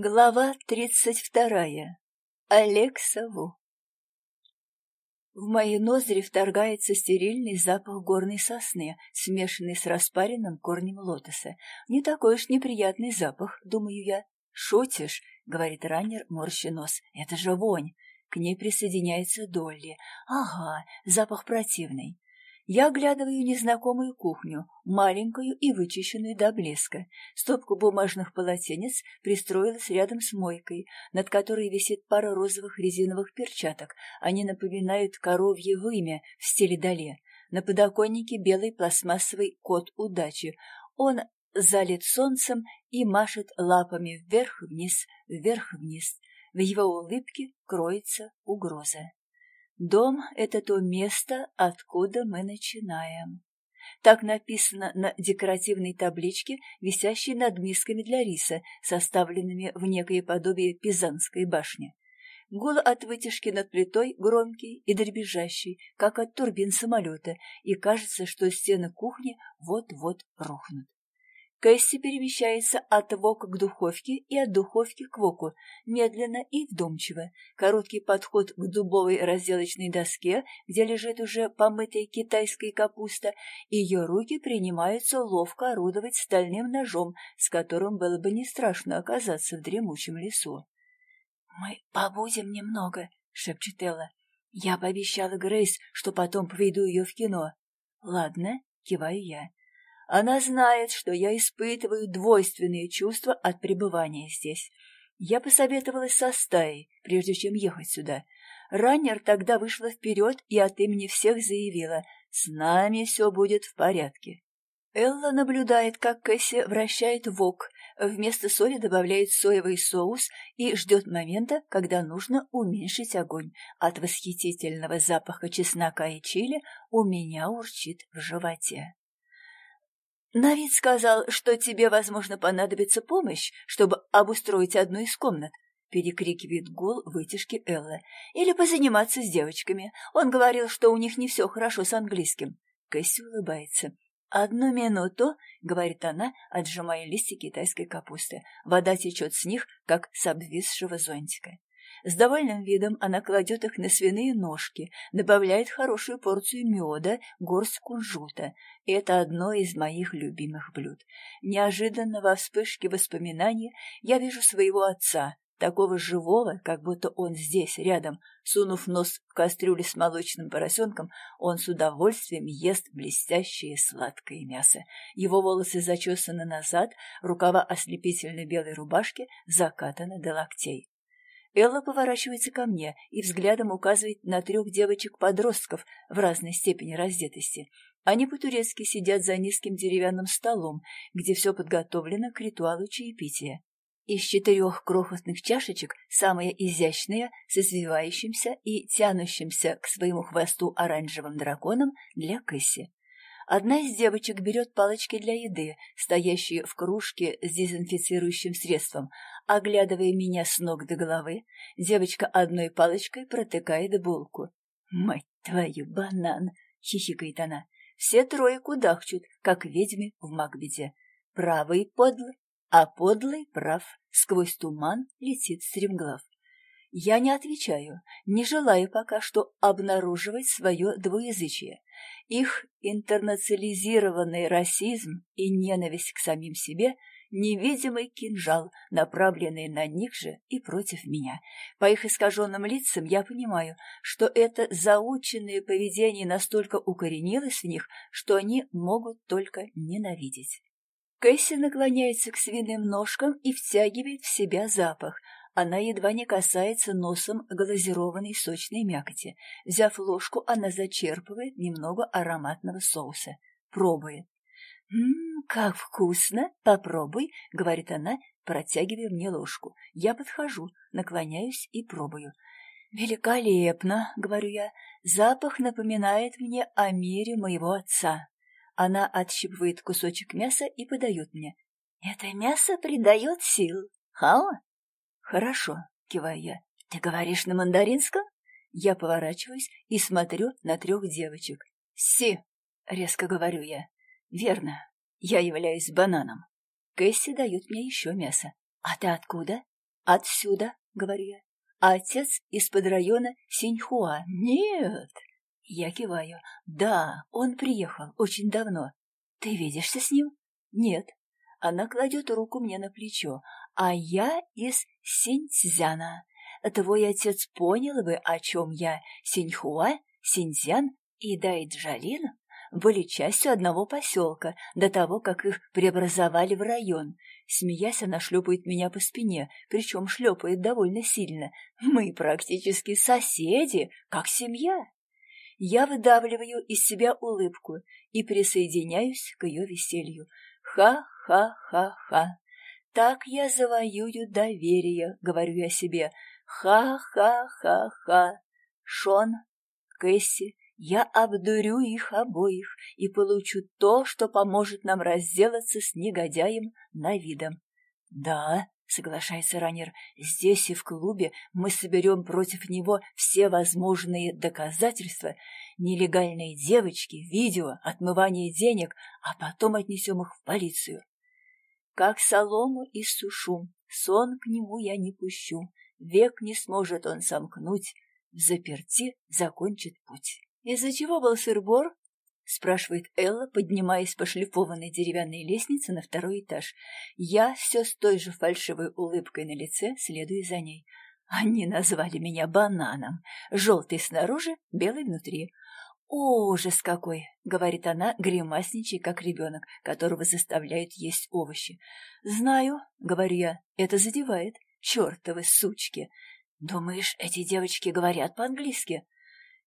Глава тридцать вторая. Алексову. В мои ноздри вторгается стерильный запах горной сосны, смешанный с распаренным корнем лотоса. Не такой уж неприятный запах, думаю я. «Шутишь?» — говорит раннер, морща нос. «Это же вонь!» К ней присоединяется Долли. «Ага, запах противный. Я оглядываю незнакомую кухню, маленькую и вычищенную до блеска. Стопку бумажных полотенец пристроилась рядом с мойкой, над которой висит пара розовых резиновых перчаток. Они напоминают коровье вымя в стиле Дале. На подоконнике белый пластмассовый кот удачи. Он залит солнцем и машет лапами вверх-вниз, вверх-вниз. В его улыбке кроется угроза. Дом — это то место, откуда мы начинаем. Так написано на декоративной табличке, висящей над мисками для риса, составленными в некое подобие Пизанской башни. Гул от вытяжки над плитой громкий и дребезжащий, как от турбин самолета, и кажется, что стены кухни вот-вот рухнут. Кэсси перемещается от вока к духовке и от духовки к воку, медленно и вдумчиво. Короткий подход к дубовой разделочной доске, где лежит уже помытая китайская капуста, ее руки принимаются ловко орудовать стальным ножом, с которым было бы не страшно оказаться в дремучем лесу. «Мы побудем немного», — шепчет Элла. «Я пообещала Грейс, что потом поведу ее в кино». «Ладно», — киваю я. Она знает, что я испытываю двойственные чувства от пребывания здесь. Я посоветовалась со стаей, прежде чем ехать сюда. Раннер тогда вышла вперед и от имени всех заявила «С нами все будет в порядке». Элла наблюдает, как Кэсси вращает вок, вместо соли добавляет соевый соус и ждет момента, когда нужно уменьшить огонь. От восхитительного запаха чеснока и чили у меня урчит в животе. Навид сказал, что тебе, возможно, понадобится помощь, чтобы обустроить одну из комнат. Перекрикивает гул вытяжки Элла. Или позаниматься с девочками. Он говорил, что у них не все хорошо с английским. Кэсси улыбается. «Одну минуту», — говорит она, отжимая листья китайской капусты. Вода течет с них, как с обвисшего зонтика. С довольным видом она кладет их на свиные ножки, добавляет хорошую порцию меда, горсть кунжута. Это одно из моих любимых блюд. Неожиданно во вспышке воспоминаний я вижу своего отца, такого живого, как будто он здесь, рядом. Сунув нос в кастрюлю с молочным поросенком, он с удовольствием ест блестящее сладкое мясо. Его волосы зачесаны назад, рукава ослепительной белой рубашки закатаны до локтей. Элла поворачивается ко мне и взглядом указывает на трех девочек-подростков в разной степени раздетости. Они по-турецки сидят за низким деревянным столом, где все подготовлено к ритуалу чаепития. Из четырех крохотных чашечек самая изящная, с извивающимся и тянущимся к своему хвосту оранжевым драконом для Кэсси. Одна из девочек берет палочки для еды, стоящие в кружке с дезинфицирующим средством. Оглядывая меня с ног до головы, девочка одной палочкой протыкает булку. «Мать твою, банан!» — хихикает она. Все трое кудахчут, как ведьмы в Макбеде. Правый подлый, а подлый прав. Сквозь туман летит стремглав. Я не отвечаю, не желаю пока что обнаруживать свое двуязычие. Их интернационализированный расизм и ненависть к самим себе — невидимый кинжал, направленный на них же и против меня. По их искаженным лицам я понимаю, что это заученное поведение настолько укоренилось в них, что они могут только ненавидеть. Кэсси наклоняется к свиным ножкам и втягивает в себя запах — она едва не касается носом глазированной сочной мякоти. Взяв ложку, она зачерпывает немного ароматного соуса. Пробует. «Ммм, как вкусно! Попробуй!» — говорит она, протягивая мне ложку. Я подхожу, наклоняюсь и пробую. «Великолепно!» — говорю я. «Запах напоминает мне о мире моего отца». Она отщипывает кусочек мяса и подает мне. «Это мясо придает сил. Хао?» «Хорошо», — киваю я. «Ты говоришь на мандаринском?» Я поворачиваюсь и смотрю на трех девочек. «Си!» — резко говорю я. «Верно. Я являюсь бананом. Кэсси дают мне еще мясо. А ты откуда?» Отсюда, говорю я. А отец из-под района Синьхуа. Нет. Я киваю. Да, он приехал очень давно. Ты видишься с ним? Нет. Она кладет руку мне на плечо. А я из Синьцзяна. Твой отец понял бы, о чем я. Синьхуа, Синьцзян и Дайджалин были частью одного поселка до того, как их преобразовали в район. Смеясь, она шлепает меня по спине, причем шлепает довольно сильно. Мы практически соседи, как семья. Я выдавливаю из себя улыбку и присоединяюсь к ее веселью. Ха-ха-ха-ха. Так я завоюю доверие, говорю я себе. Ха-ха-ха-ха. Шон, Кэсси, я обдурю их обоих и получу то, что поможет нам разделаться с негодяем на видом. Да, соглашается Раннер, здесь и в клубе мы соберем против него все возможные доказательства, нелегальные девочки, видео, отмывание денег, а потом отнесем их в полицию. Как солому иссушу, сон к нему я не пущу, век не сможет он сомкнуть, в заперти закончит путь. «Из-за чего был сыр-бор?» — спрашивает Элла, поднимаясь по шлифованной деревянной лестнице на второй этаж. Я все с той же фальшивой улыбкой на лице следую за ней. Они назвали меня бананом. Желтый снаружи, белый внутри. «Ужас какой!» — говорит она, гримасничая, как ребенок, которого заставляют есть овощи. «Знаю», — говорю я, — «это задевает. Чертовы сучки!» «Думаешь, эти девочки говорят по-английски?»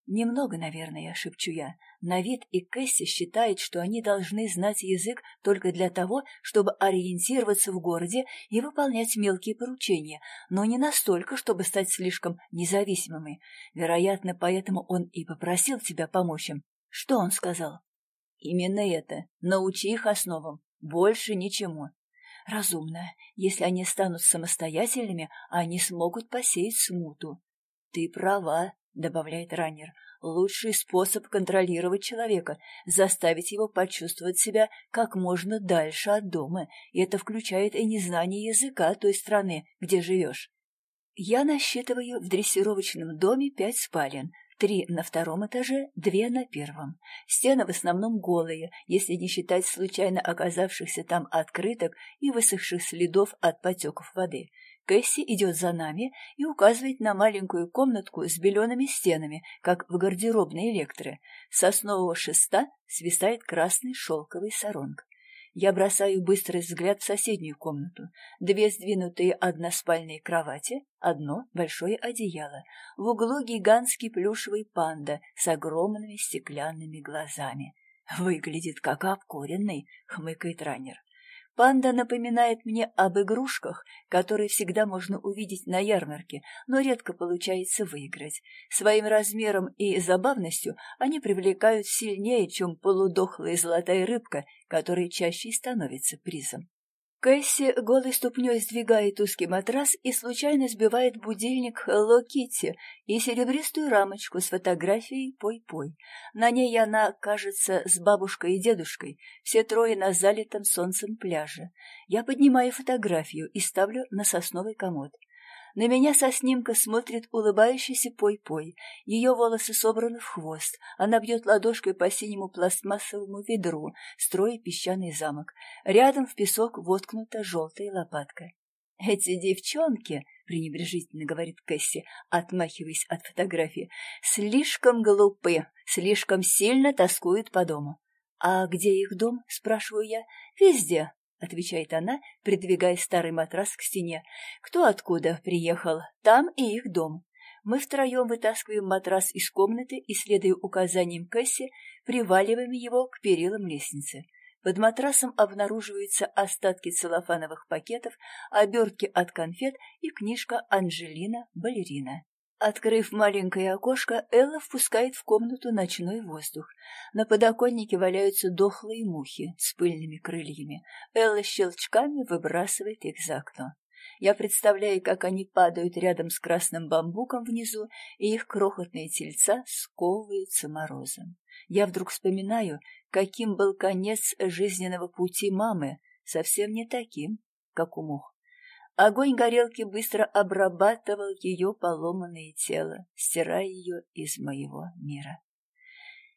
Немного, наверное, шепчу я. На вид и Кэсси считает, что они должны знать язык только для того, чтобы ориентироваться в городе и выполнять мелкие поручения, но не настолько, чтобы стать слишком независимыми. Вероятно, поэтому он и попросил тебя помочь им. Что он сказал? Именно это. Научи их основам. Больше ничему. Разумно. Если они станут самостоятельными, они смогут посеять смуту. Ты права, — добавляет раннер, — лучший способ контролировать человека — заставить его почувствовать себя как можно дальше от дома, и это включает и незнание языка той страны, где живешь. Я насчитываю в дрессировочном доме пять спален, три на втором этаже, две на первом. Стены в основном голые, если не считать случайно оказавшихся там открыток и высохших следов от потеков воды. Кэсси идет за нами и указывает на маленькую комнатку с белеными стенами, как в гардеробной электро. С основного шеста свисает красный шелковый саронг. Я бросаю быстрый взгляд в соседнюю комнату. Две сдвинутые односпальные кровати, одно большое одеяло. В углу гигантский плюшевый панда с огромными стеклянными глазами. «Выглядит как обкуренный», — хмыкает раннер. Панда напоминает мне об игрушках, которые всегда можно увидеть на ярмарке, но редко получается выиграть. Своим размером и забавностью они привлекают сильнее, чем полудохлая золотая рыбка, которая чаще и становится призом. Кэсси голой ступней сдвигает узкий матрас и случайно сбивает будильник Hello Kitty и серебристую рамочку с фотографией Пой-Пой. На ней она, кажется, с бабушкой и дедушкой, все трое на залитом солнцем пляже. Я поднимаю фотографию и ставлю на сосновый комод. На меня со снимка смотрит улыбающийся Пой-Пой. Ее волосы собраны в хвост. Она бьет ладошкой по синему пластмассовому ведру, строя песчаный замок. Рядом в песок воткнута желтая лопатка. «Эти девчонки», — пренебрежительно говорит Кэсси, отмахиваясь от фотографии, — «слишком глупы, слишком сильно тоскуют по дому». «А где их дом?» — спрашиваю я. «Везде отвечает она, придвигая старый матрас к стене. Кто откуда приехал? Там и их дом. Мы втроем вытаскиваем матрас из комнаты и, следуя указаниям Кэсси, приваливаем его к перилам лестницы. Под матрасом обнаруживаются остатки целлофановых пакетов, обертки от конфет и книжка «Анжелина. Балерина». Открыв маленькое окошко, Элла впускает в комнату ночной воздух. На подоконнике валяются дохлые мухи с пыльными крыльями. Элла щелчками выбрасывает их за окно. Я представляю, как они падают рядом с красным бамбуком внизу, и их крохотные тельца сковываются морозом. Я вдруг вспоминаю, каким был конец жизненного пути мамы, совсем не таким, как у мух. Огонь горелки быстро обрабатывал ее поломанное тело, стирая ее из моего мира.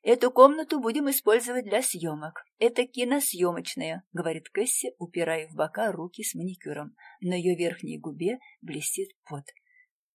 «Эту комнату будем использовать для съемок. Это киносъемочная», — говорит Кэсси, упирая в бока руки с маникюром. На ее верхней губе блестит пот.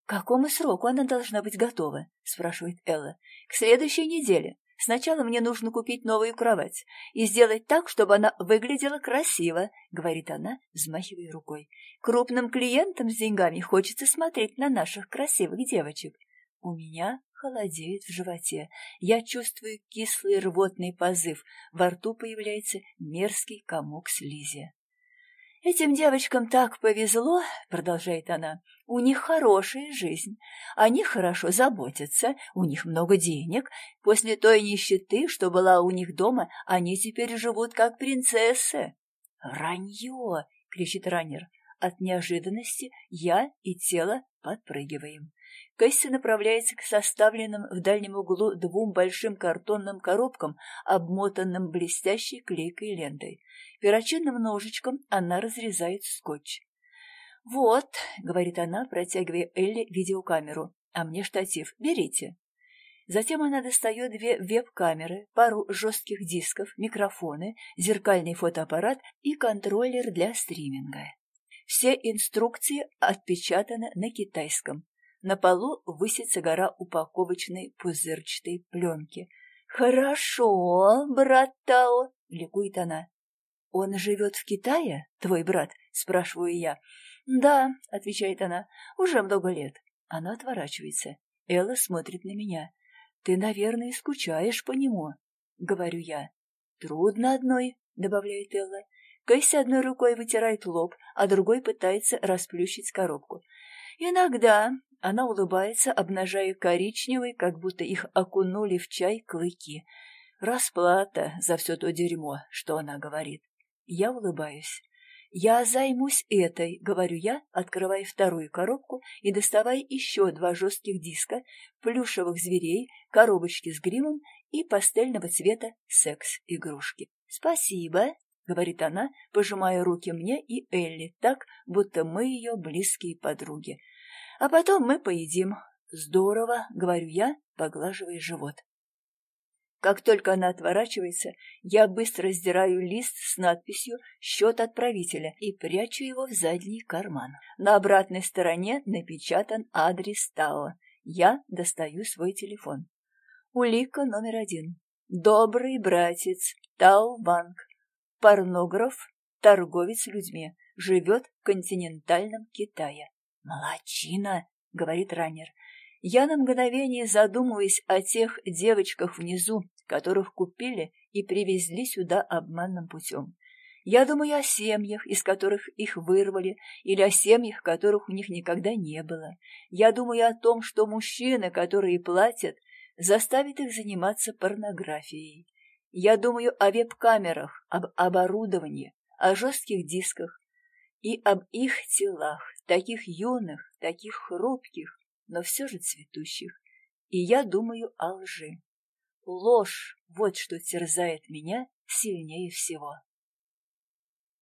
«К какому сроку она должна быть готова?» — спрашивает Элла. «К следующей неделе. Сначала мне нужно купить новую кровать и сделать так, чтобы она выглядела красиво, — говорит она, взмахивая рукой. Крупным клиентам с деньгами хочется смотреть на наших красивых девочек. У меня холодеет в животе. Я чувствую кислый рвотный позыв. Во рту появляется мерзкий комок слизи. «Этим девочкам так повезло», — продолжает она, — «у них хорошая жизнь, они хорошо заботятся, у них много денег. После той нищеты, что была у них дома, они теперь живут как принцессы». «Вранье!» — кричит раннер. От неожиданности я и тело подпрыгиваем. Кэсси направляется к составленным в дальнем углу двум большим картонным коробкам, обмотанным блестящей клейкой лентой. Перочинным ножичком она разрезает скотч. «Вот», — говорит она, протягивая Элли видеокамеру, «а мне штатив. Берите». Затем она достает две веб-камеры, пару жестких дисков, микрофоны, зеркальный фотоаппарат и контроллер для стриминга. Все инструкции отпечатаны на китайском. На полу высится гора упаковочной пузырчатой пленки. «Хорошо, брат Тао!» — ликует она. «Он живет в Китае, твой брат?» — спрашиваю я. «Да», — отвечает она, — «уже много лет». Она отворачивается. Элла смотрит на меня. «Ты, наверное, скучаешь по нему», — говорю я. «Трудно одной», — добавляет Элла. Кэсси одной рукой вытирает лоб, а другой пытается расплющить коробку. «Иногда», — она улыбается, обнажая коричневые, как будто их окунули в чай, клыки. Расплата за все то дерьмо, что она говорит. Я улыбаюсь. «Я займусь этой», — говорю я, открывая вторую коробку и доставая еще два жестких диска, плюшевых зверей, коробочки с гримом и пастельного цвета секс-игрушки. «Спасибо», — говорит она, пожимая руки мне и Элли так, будто мы ее близкие подруги. «А потом мы поедим». «Здорово», — говорю я, поглаживая живот. Как только она отворачивается, я быстро сдираю лист с надписью «Счет отправителя» и прячу его в задний карман. На обратной стороне напечатан адрес Тао. Я достаю свой телефон. Улика номер один. Добрый братец Тао Банк. Порнограф, торговец людьми. Живет в континентальном Китае. «Молодчина!» — говорит раннер. Я на мгновение задумываюсь о тех девочках внизу, которых купили и привезли сюда обманным путем. Я думаю о семьях, из которых их вырвали, или о семьях, которых у них никогда не было. Я думаю о том, что мужчины, которые платят, заставят их заниматься порнографией. Я думаю о веб-камерах, об оборудовании, о жестких дисках и об их телах, таких юных, таких хрупких, но все же цветущих. И я думаю о лжи. Ложь — вот что терзает меня сильнее всего.